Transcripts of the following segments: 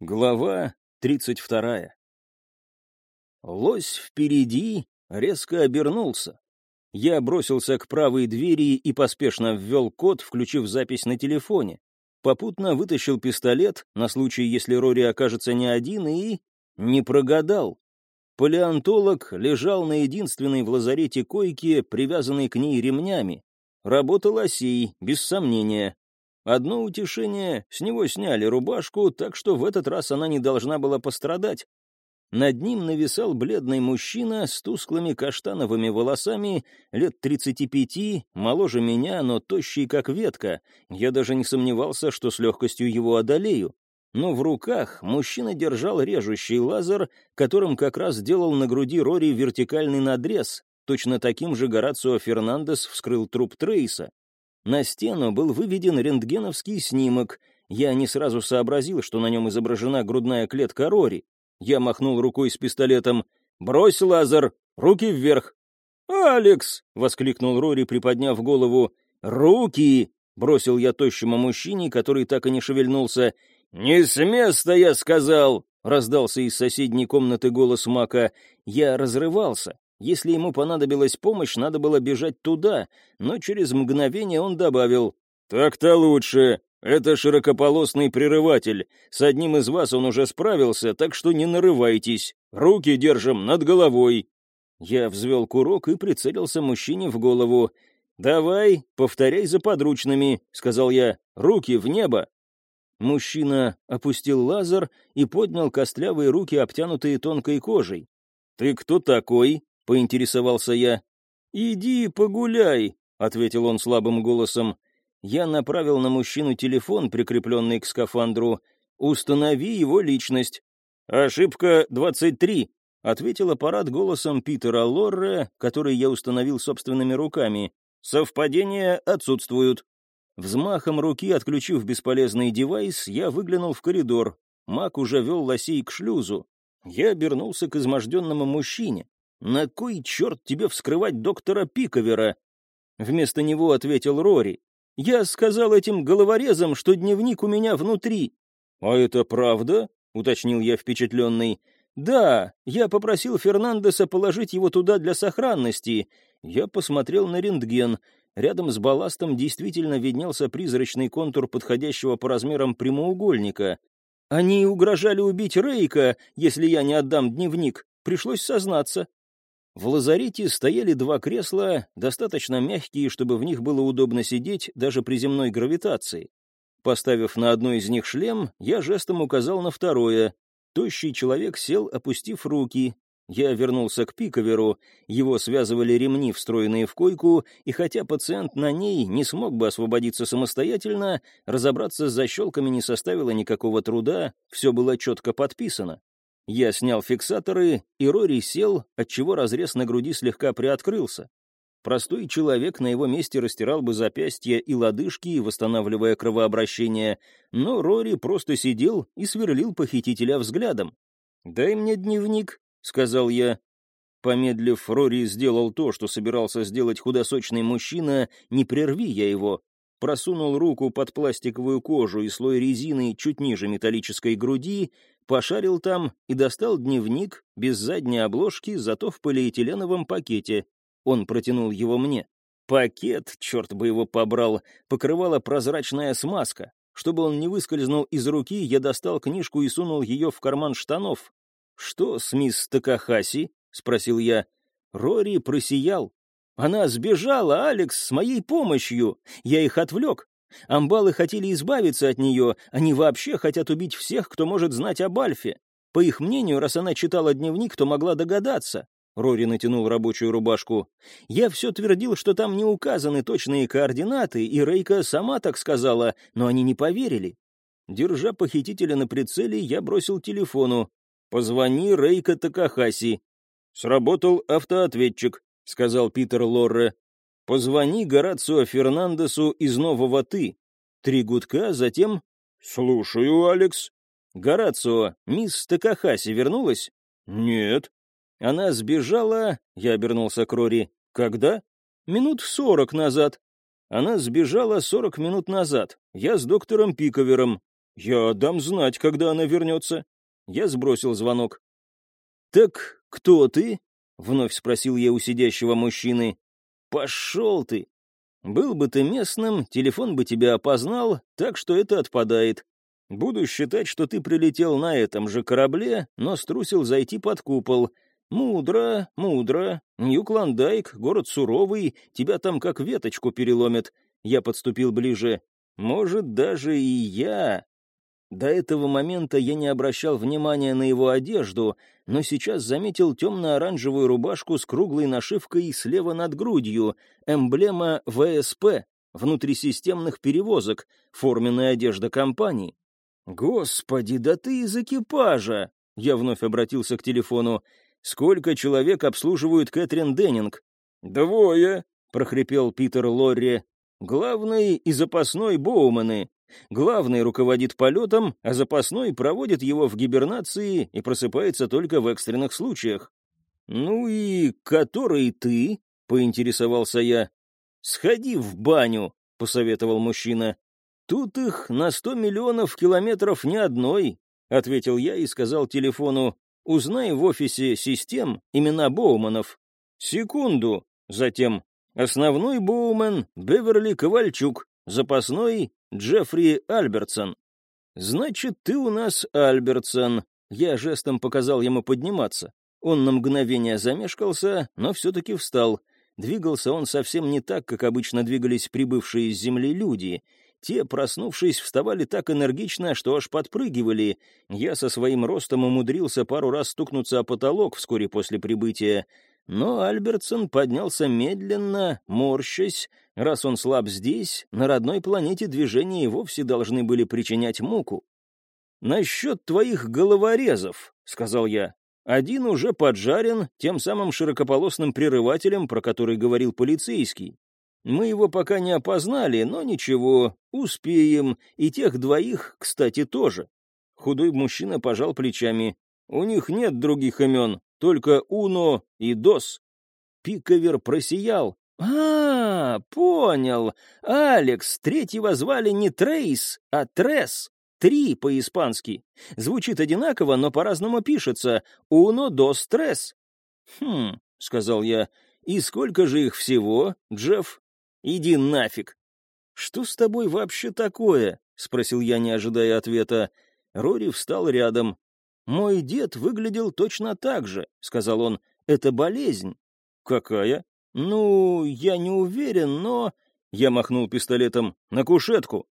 Глава 32. Лось впереди резко обернулся. Я бросился к правой двери и поспешно ввел код, включив запись на телефоне. Попутно вытащил пистолет, на случай, если Рори окажется не один, и... не прогадал. Палеонтолог лежал на единственной в лазарете койке, привязанной к ней ремнями. Работал осей, без сомнения, Одно утешение — с него сняли рубашку, так что в этот раз она не должна была пострадать. Над ним нависал бледный мужчина с тусклыми каштановыми волосами, лет 35, моложе меня, но тощий как ветка. Я даже не сомневался, что с легкостью его одолею. Но в руках мужчина держал режущий лазер, которым как раз делал на груди Рори вертикальный надрез. Точно таким же Горацио Фернандес вскрыл труп Трейса. На стену был выведен рентгеновский снимок. Я не сразу сообразил, что на нем изображена грудная клетка Рори. Я махнул рукой с пистолетом. «Брось лазер! Руки вверх!» «Алекс!» — воскликнул Рори, приподняв голову. «Руки!» — бросил я тощему мужчине, который так и не шевельнулся. «Не с места, я сказал!» — раздался из соседней комнаты голос Мака. Я разрывался. Если ему понадобилась помощь, надо было бежать туда, но через мгновение он добавил «Так-то лучше. Это широкополосный прерыватель. С одним из вас он уже справился, так что не нарывайтесь. Руки держим над головой». Я взвел курок и прицелился мужчине в голову. «Давай, повторяй за подручными», — сказал я. «Руки в небо». Мужчина опустил лазер и поднял костлявые руки, обтянутые тонкой кожей. «Ты кто такой?» — поинтересовался я. «Иди погуляй», — ответил он слабым голосом. Я направил на мужчину телефон, прикрепленный к скафандру. «Установи его личность». «Ошибка 23», — ответил аппарат голосом Питера Лорре, который я установил собственными руками. «Совпадения отсутствуют». Взмахом руки, отключив бесполезный девайс, я выглянул в коридор. Мак уже вел лосей к шлюзу. Я обернулся к изможденному мужчине. «На кой черт тебе вскрывать доктора Пиковера?» Вместо него ответил Рори. «Я сказал этим головорезам, что дневник у меня внутри». «А это правда?» — уточнил я впечатленный. «Да, я попросил Фернандеса положить его туда для сохранности. Я посмотрел на рентген. Рядом с балластом действительно виднелся призрачный контур подходящего по размерам прямоугольника. Они угрожали убить Рейка, если я не отдам дневник. Пришлось сознаться. В лазарете стояли два кресла, достаточно мягкие, чтобы в них было удобно сидеть даже при земной гравитации. Поставив на одно из них шлем, я жестом указал на второе. Тощий человек сел, опустив руки. Я вернулся к пиковеру, его связывали ремни, встроенные в койку, и хотя пациент на ней не смог бы освободиться самостоятельно, разобраться с защелками не составило никакого труда, все было четко подписано. Я снял фиксаторы, и Рори сел, отчего разрез на груди слегка приоткрылся. Простой человек на его месте растирал бы запястья и лодыжки, восстанавливая кровообращение, но Рори просто сидел и сверлил похитителя взглядом. «Дай мне дневник», — сказал я. Помедлив, Рори сделал то, что собирался сделать худосочный мужчина, не прерви я его. Просунул руку под пластиковую кожу и слой резины чуть ниже металлической груди, пошарил там и достал дневник без задней обложки, зато в полиэтиленовом пакете. Он протянул его мне. Пакет, черт бы его побрал, покрывала прозрачная смазка. Чтобы он не выскользнул из руки, я достал книжку и сунул ее в карман штанов. «Что с мисс Такахаси?» — спросил я. Рори просиял. «Она сбежала, Алекс, с моей помощью. Я их отвлек. Амбалы хотели избавиться от нее, они вообще хотят убить всех, кто может знать об Альфе. По их мнению, раз она читала дневник, то могла догадаться. Рори натянул рабочую рубашку. «Я все твердил, что там не указаны точные координаты, и Рейка сама так сказала, но они не поверили. Держа похитителя на прицеле, я бросил телефону. «Позвони Рейка Такахаси». «Сработал автоответчик», — сказал Питер Лорре. Позвони Горацио Фернандесу из нового «ты». Три гудка, затем... «Слушаю, Алекс». «Горацио, мисс Такахаси вернулась?» «Нет». «Она сбежала...» — я обернулся к Рори. «Когда?» «Минут сорок назад». «Она сбежала сорок минут назад. Я с доктором Пиковером». «Я дам знать, когда она вернется». Я сбросил звонок. «Так кто ты?» — вновь спросил я у сидящего мужчины. «Пошел ты! Был бы ты местным, телефон бы тебя опознал, так что это отпадает. Буду считать, что ты прилетел на этом же корабле, но струсил зайти под купол. Мудро, мудро. Нью-Клондайк, город суровый, тебя там как веточку переломят. Я подступил ближе. Может, даже и я до этого момента я не обращал внимания на его одежду, но сейчас заметил темно-оранжевую рубашку с круглой нашивкой слева над грудью, эмблема ВСП, внутрисистемных перевозок, форменная одежда компании. «Господи, да ты из экипажа!» Я вновь обратился к телефону. «Сколько человек обслуживают Кэтрин Деннинг?» «Двое», — прохрипел Питер Лорри. «Главный и запасной Боуманы. Главный руководит полетом, а запасной проводит его в гибернации и просыпается только в экстренных случаях. «Ну и который ты?» — поинтересовался я. «Сходи в баню», — посоветовал мужчина. «Тут их на сто миллионов километров ни одной», — ответил я и сказал телефону. «Узнай в офисе систем имена Боуманов». «Секунду». Затем «Основной Боумен — Беверли Ковальчук, запасной Джеффри Альбертсон. «Значит, ты у нас Альбертсон». Я жестом показал ему подниматься. Он на мгновение замешкался, но все-таки встал. Двигался он совсем не так, как обычно двигались прибывшие с земли люди. Те, проснувшись, вставали так энергично, что аж подпрыгивали. Я со своим ростом умудрился пару раз стукнуться о потолок вскоре после прибытия. Но Альбертсон поднялся медленно, морщась. Раз он слаб здесь, на родной планете движения и вовсе должны были причинять муку. «Насчет твоих головорезов», — сказал я. «Один уже поджарен тем самым широкополосным прерывателем, про который говорил полицейский. Мы его пока не опознали, но ничего, успеем, и тех двоих, кстати, тоже». Худой мужчина пожал плечами. «У них нет других имен, только Уно и Дос. Пиковер просиял. «А, понял. Алекс, третьего звали не Трейс, а Трес. Три по-испански. Звучит одинаково, но по-разному пишется. Уно, дос, трес». «Хм», — сказал я, — «и сколько же их всего, Джефф? Иди нафиг». «Что с тобой вообще такое?» — спросил я, не ожидая ответа. Рори встал рядом. «Мой дед выглядел точно так же», — сказал он. «Это болезнь». «Какая?» «Ну, я не уверен, но...» Я махнул пистолетом. «На кушетку!»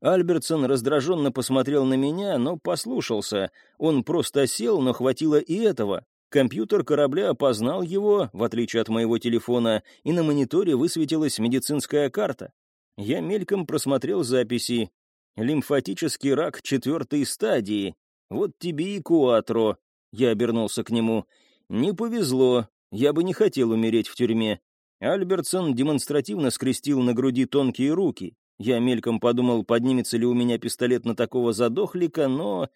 Альбертсон раздраженно посмотрел на меня, но послушался. Он просто сел, но хватило и этого. Компьютер корабля опознал его, в отличие от моего телефона, и на мониторе высветилась медицинская карта. Я мельком просмотрел записи. Лимфатический рак четвертой стадии, «Вот тебе и Куатро», — я обернулся к нему. «Не повезло, я бы не хотел умереть в тюрьме». Альбертсон демонстративно скрестил на груди тонкие руки. Я мельком подумал, поднимется ли у меня пистолет на такого задохлика, но...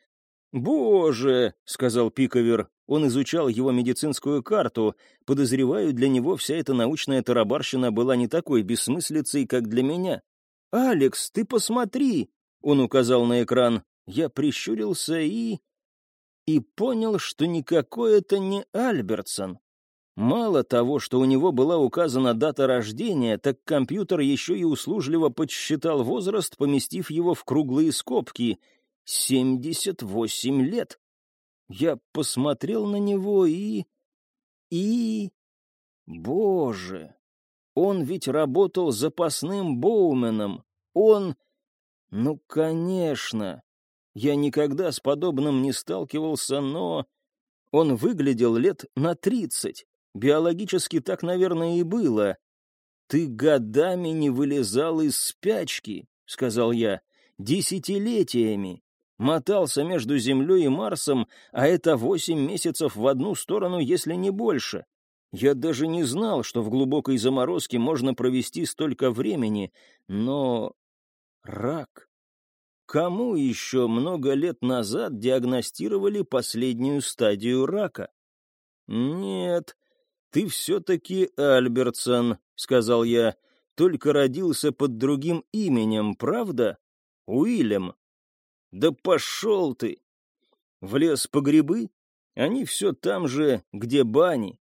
«Боже!» — сказал Пиковер. Он изучал его медицинскую карту. Подозреваю, для него вся эта научная тарабарщина была не такой бессмыслицей, как для меня. «Алекс, ты посмотри!» — он указал на экран я прищурился и... и понял, что никакой это не Альбертсон. Мало того, что у него была указана дата рождения, так компьютер еще и услужливо подсчитал возраст, поместив его в круглые скобки. 78 лет. Я посмотрел на него и... и... Боже! Он ведь работал запасным Боуменом. Он... Ну, конечно. Я никогда с подобным не сталкивался, но... Он выглядел лет на тридцать. Биологически так, наверное, и было. «Ты годами не вылезал из спячки», — сказал я, — «десятилетиями. Мотался между Землей и Марсом, а это восемь месяцев в одну сторону, если не больше. Я даже не знал, что в глубокой заморозке можно провести столько времени, но... Рак. Кому еще много лет назад диагностировали последнюю стадию рака? «Нет, ты все-таки Альбертсон», — сказал я, — «только родился под другим именем, правда? Уильям». Да пошел ты! В лес по грибы? Они все там же, где бани.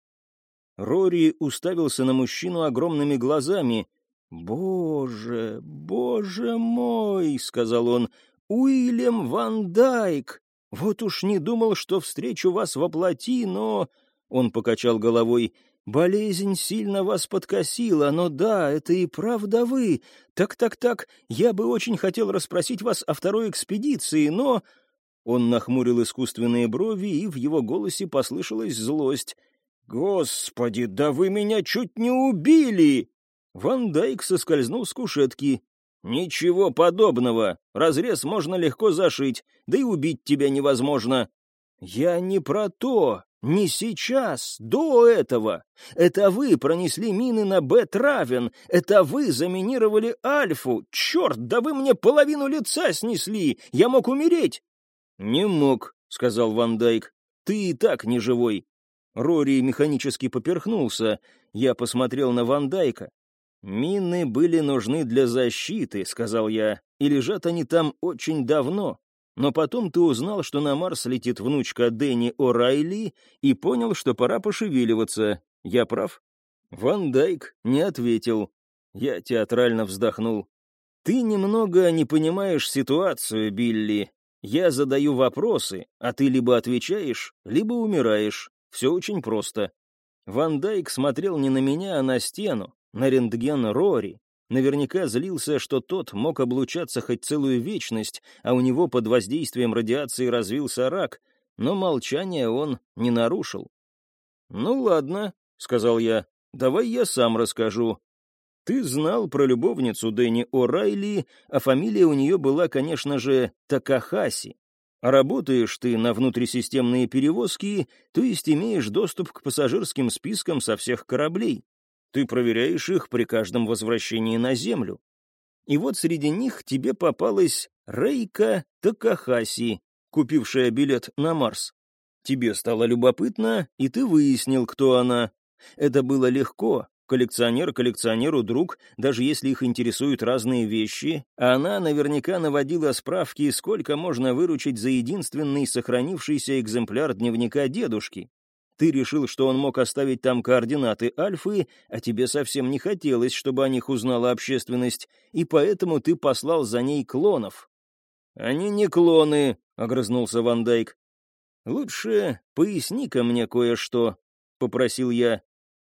Рори уставился на мужчину огромными глазами. «Боже, боже мой!» — сказал он. «Уильям Ван Дайк! Вот уж не думал, что встречу вас во плоти, но...» Он покачал головой. «Болезнь сильно вас подкосила, но да, это и правда вы. Так-так-так, я бы очень хотел расспросить вас о второй экспедиции, но...» Он нахмурил искусственные брови, и в его голосе послышалась злость. «Господи, да вы меня чуть не убили!» Ван Дайк соскользнул с кушетки. «Ничего подобного. Разрез можно легко зашить, да и убить тебя невозможно». «Я не про то. Не сейчас, до этого. Это вы пронесли мины на Б-Травен. Это вы заминировали Альфу. Черт, да вы мне половину лица снесли. Я мог умереть». «Не мог», — сказал Ван Дайк. «Ты и так не живой. Рори механически поперхнулся. Я посмотрел на Ван Дайка. «Мины были нужны для защиты», — сказал я, — «и лежат они там очень давно. Но потом ты узнал, что на Марс летит внучка Дэнни О'Райли, и понял, что пора пошевеливаться. Я прав?» Ван Дайк не ответил. Я театрально вздохнул. «Ты немного не понимаешь ситуацию, Билли. Я задаю вопросы, а ты либо отвечаешь, либо умираешь. Все очень просто. Ван Дайк смотрел не на меня, а на стену, на рентген Рори. Наверняка злился, что тот мог облучаться хоть целую вечность, а у него под воздействием радиации развился рак, но молчание он не нарушил. «Ну ладно», — сказал я, — «давай я сам расскажу. Ты знал про любовницу Дэнни О'Райли, а фамилия у нее была, конечно же, Такахаси. Работаешь ты на внутрисистемные перевозки, то есть имеешь доступ к пассажирским спискам со всех кораблей. Ты проверяешь их при каждом возвращении на Землю. И вот среди них тебе попалась Рейка Такахаси, купившая билет на Марс. Тебе стало любопытно, и ты выяснил, кто она. Это было легко, Коллекционер коллекционеру друг, даже если их интересуют разные вещи, она наверняка наводила справки, сколько можно выручить за единственный сохранившийся экземпляр дневника дедушки. Ты решил, что он мог оставить там координаты Альфы, а тебе совсем не хотелось, чтобы о них узнала общественность, и поэтому ты послал за ней клонов. «Они не клоны», — огрызнулся Ван Дайк. «Лучше поясни-ка мне кое-что», — попросил я.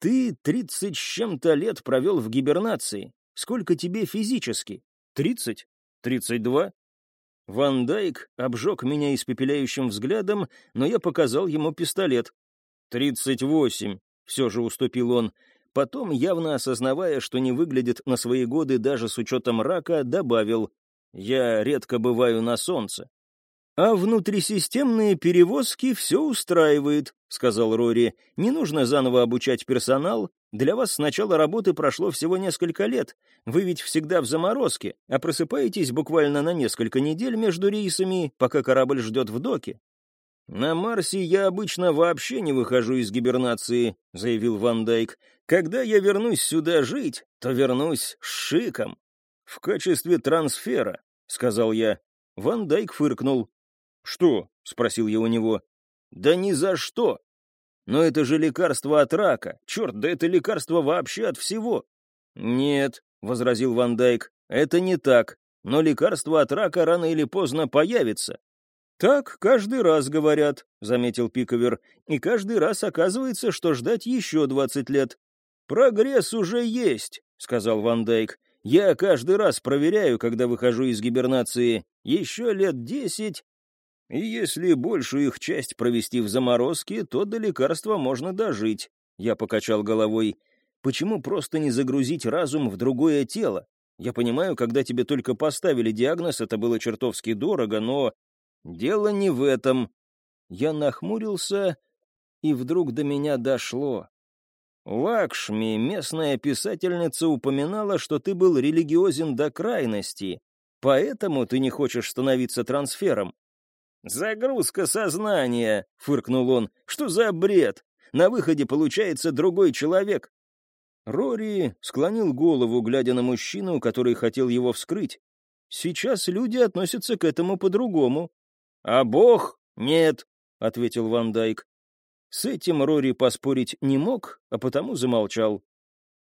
Ты тридцать с чем-то лет провел в гибернации. Сколько тебе физически? Тридцать? Тридцать два? Ван Дайк обжег меня испепеляющим взглядом, но я показал ему пистолет. «Тридцать восемь», — все же уступил он. Потом, явно осознавая, что не выглядит на свои годы даже с учетом рака, добавил «Я редко бываю на солнце». «А внутрисистемные перевозки все устраивает», — сказал Рори. «Не нужно заново обучать персонал. Для вас с начала работы прошло всего несколько лет. Вы ведь всегда в заморозке, а просыпаетесь буквально на несколько недель между рейсами, пока корабль ждет в доке». «На Марсе я обычно вообще не выхожу из гибернации», — заявил Ван Дайк. «Когда я вернусь сюда жить, то вернусь с шиком». «В качестве трансфера», — сказал я. Ван Дайк фыркнул. «Что?» — спросил я у него. «Да ни за что! Но это же лекарство от рака. Черт, да это лекарство вообще от всего!» «Нет», — возразил Ван Дайк, — «это не так. Но лекарство от рака рано или поздно появится». «Так каждый раз говорят», — заметил Пиковер, «и каждый раз оказывается, что ждать еще двадцать лет». «Прогресс уже есть», — сказал Ван Дайк. «Я каждый раз проверяю, когда выхожу из гибернации. Еще лет десять, и если большую их часть провести в заморозке, то до лекарства можно дожить. Я покачал головой. Почему просто не загрузить разум в другое тело? Я понимаю, когда тебе только поставили диагноз, это было чертовски дорого, но... Дело не в этом. Я нахмурился, и вдруг до меня дошло. Лакшми, местная писательница, упоминала, что ты был религиозен до крайности, поэтому ты не хочешь становиться трансфером. «Загрузка сознания!» — фыркнул он. «Что за бред? На выходе получается другой человек!» Рори склонил голову, глядя на мужчину, который хотел его вскрыть. Сейчас люди относятся к этому по-другому. А Бог — нет, — ответил Ван Дайк. С этим Рори поспорить не мог, а потому замолчал.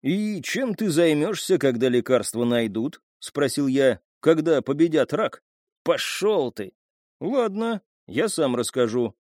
«И чем ты займешься, когда лекарства найдут?» — спросил я. «Когда победят рак?» «Пошел ты!» «Ладно, я сам расскажу.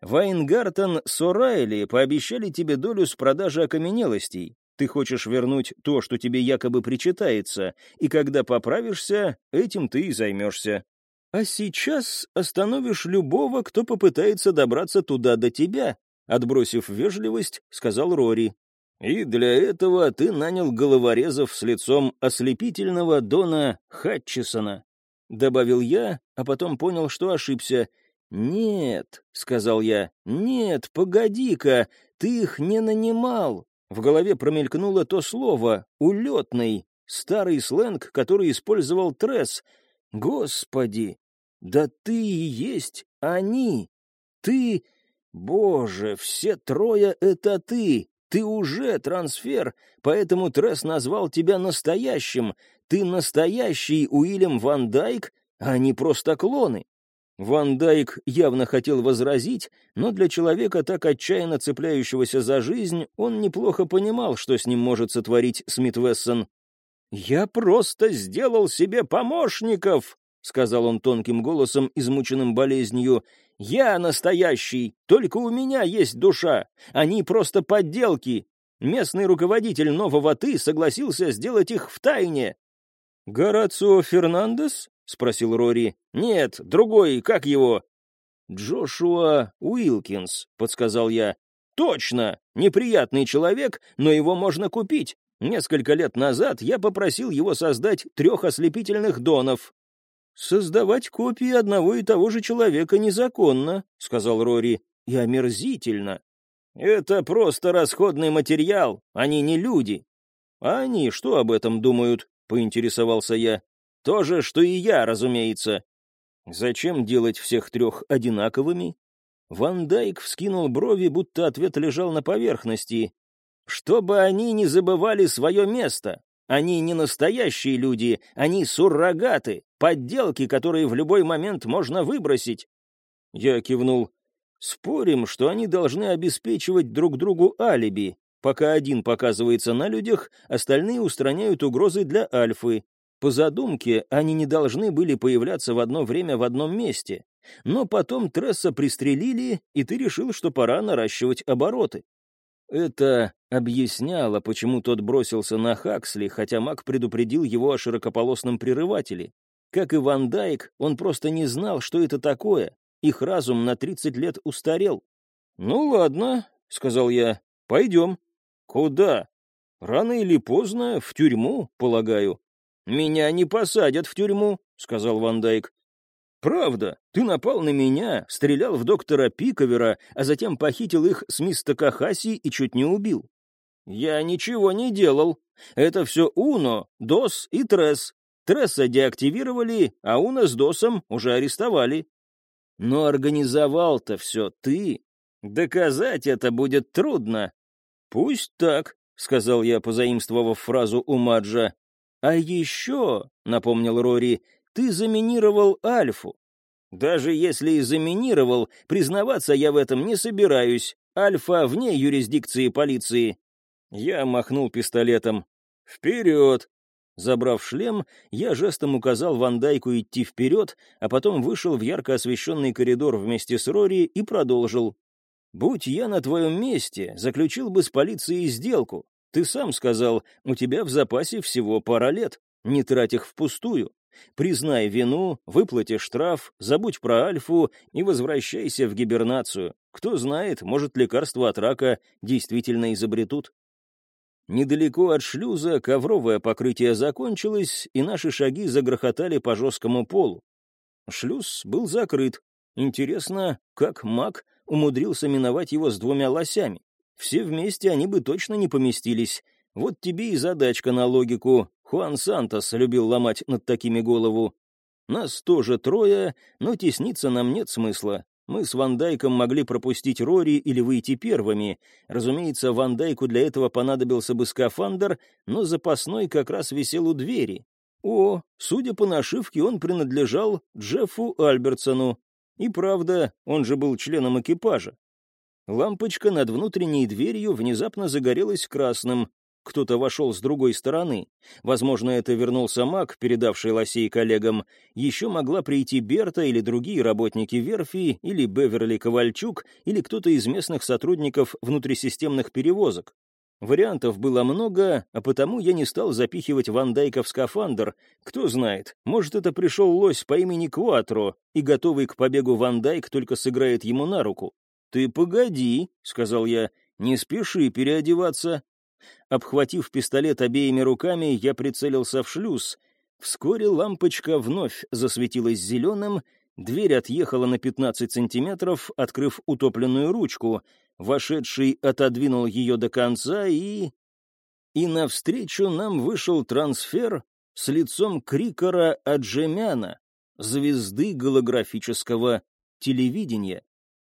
Вайнгартен с О'Райли пообещали тебе долю с продажи окаменелостей. Ты хочешь вернуть то, что тебе якобы причитается, и когда поправишься, этим ты и займешься. А сейчас остановишь любого, кто попытается добраться туда до тебя, отбросив вежливость, сказал Рори. И для этого ты нанял головорезов с лицом ослепительного Дона Хатчисона. Добавил я, а потом понял, что ошибся. «Нет», — сказал я, — «нет, погоди-ка, ты их не нанимал. В голове промелькнуло то слово «улетный», старый сленг, который использовал Тресс. «Господи! Да ты и есть они! Ты... Боже, все трое — это ты! Ты уже трансфер, поэтому Тресс назвал тебя настоящим. Ты настоящий Уильям Ван Дайк, а не просто клоны. Ван Дайк явно хотел возразить, но для человека, так отчаянно цепляющегося за жизнь, он неплохо понимал, что с ним может сотворить Смит Вессон. «Я просто сделал себе помощников!» — сказал он тонким голосом, измученным болезнью. «Я настоящий, только у меня есть душа. Они просто подделки. Местный руководитель нового «ты» согласился сделать их в тайне». «Горацио Фернандес?» — спросил Рори. «Нет, другой, как его?» «Джошуа Уилкинс», — подсказал я. «Точно! Неприятный человек, но его можно купить. Несколько лет назад я попросил его создать трех ослепительных донов». «Создавать копии одного и того же человека незаконно», — сказал Рори, — «и омерзительно». «Это просто расходный материал, они не люди». «А они что об этом думают?» — поинтересовался я. То же, что и я, разумеется. Зачем делать всех трех одинаковыми? Ван Дайк вскинул брови, будто ответ лежал на поверхности. Чтобы они не забывали свое место. Они не настоящие люди, они суррогаты, подделки, которые в любой момент можно выбросить. Я кивнул. Спорим, что они должны обеспечивать друг другу алиби. Пока один показывается на людях, остальные устраняют угрозы для Альфы. По задумке, они не должны были появляться в одно время в одном месте. Но потом Тресса пристрелили, и ты решил, что пора наращивать обороты. Это объясняло, почему тот бросился на Хаксли, хотя Мак предупредил его о широкополосном прерывателе. Как и Ван Дайк, он просто не знал, что это такое. Их разум на 30 лет устарел. «Ну ладно», — сказал я, — «пойдем». «Куда?» «Рано или поздно, в тюрьму, полагаю». «Меня не посадят в тюрьму», — сказал Ван Дайк. «Правда, ты напал на меня, стрелял в доктора Пиковера, а затем похитил их с мисс Такахаси и чуть не убил». «Я ничего не делал. Это все Уно, Дос и Тресс. Тресса деактивировали, а Уно с Досом уже арестовали». «Но организовал-то все ты. Доказать это будет трудно». «Пусть так», — сказал я, позаимствовав фразу у Маджа. «А еще», — напомнил Рори, — «ты заминировал Альфу». «Даже если и заминировал, признаваться я в этом не собираюсь. Альфа вне юрисдикции полиции». Я махнул пистолетом. «Вперед!» Забрав шлем, я жестом указал Вандайку идти вперед, а потом вышел в ярко освещенный коридор вместе с Рори и продолжил. «Будь я на твоем месте, заключил бы с полицией сделку. Ты сам сказал, у тебя в запасе всего пара лет. Не трать их впустую. Признай вину, выплати штраф, забудь про Альфу и возвращайся в гибернацию. Кто знает, может, лекарство от рака действительно изобретут. Недалеко от шлюза ковровое покрытие закончилось, и наши шаги загрохотали по жесткому полу. Шлюз был закрыт. Интересно, как маг умудрился миновать его с двумя лосями. Все вместе они бы точно не поместились. Вот тебе и задачка на логику. Хуан Сантос любил ломать над такими голову. Нас тоже трое, но тесниться нам нет смысла. Мы с Вандайком могли пропустить Рори или выйти первыми. Разумеется, Вандайку для этого понадобился бы скафандр, но запасной как раз висел у двери. О, судя по нашивке, он принадлежал Джеффу Альбертсону. И правда, он же был членом экипажа. Лампочка над внутренней дверью внезапно загорелась красным. Кто-то вошел с другой стороны. Возможно, это вернулся маг, передавший лосей коллегам. Еще могла прийти Берта или другие работники верфи, или Беверли Ковальчук, или кто-то из местных сотрудников внутрисистемных перевозок. Вариантов было много, а потому я не стал запихивать Ван Дайка в скафандр. Кто знает, может, это пришел лось по имени Куатро, и готовый к побегу Ван Дайк только сыграет ему на руку. «Ты погоди», — сказал я, — «не спеши переодеваться». Обхватив пистолет обеими руками, я прицелился в шлюз. Вскоре лампочка вновь засветилась зеленым, дверь отъехала на 15 сантиметров, открыв утопленную ручку. Вошедший отодвинул ее до конца и... И навстречу нам вышел трансфер с лицом Крикора Аджемяна, звезды голографического телевидения.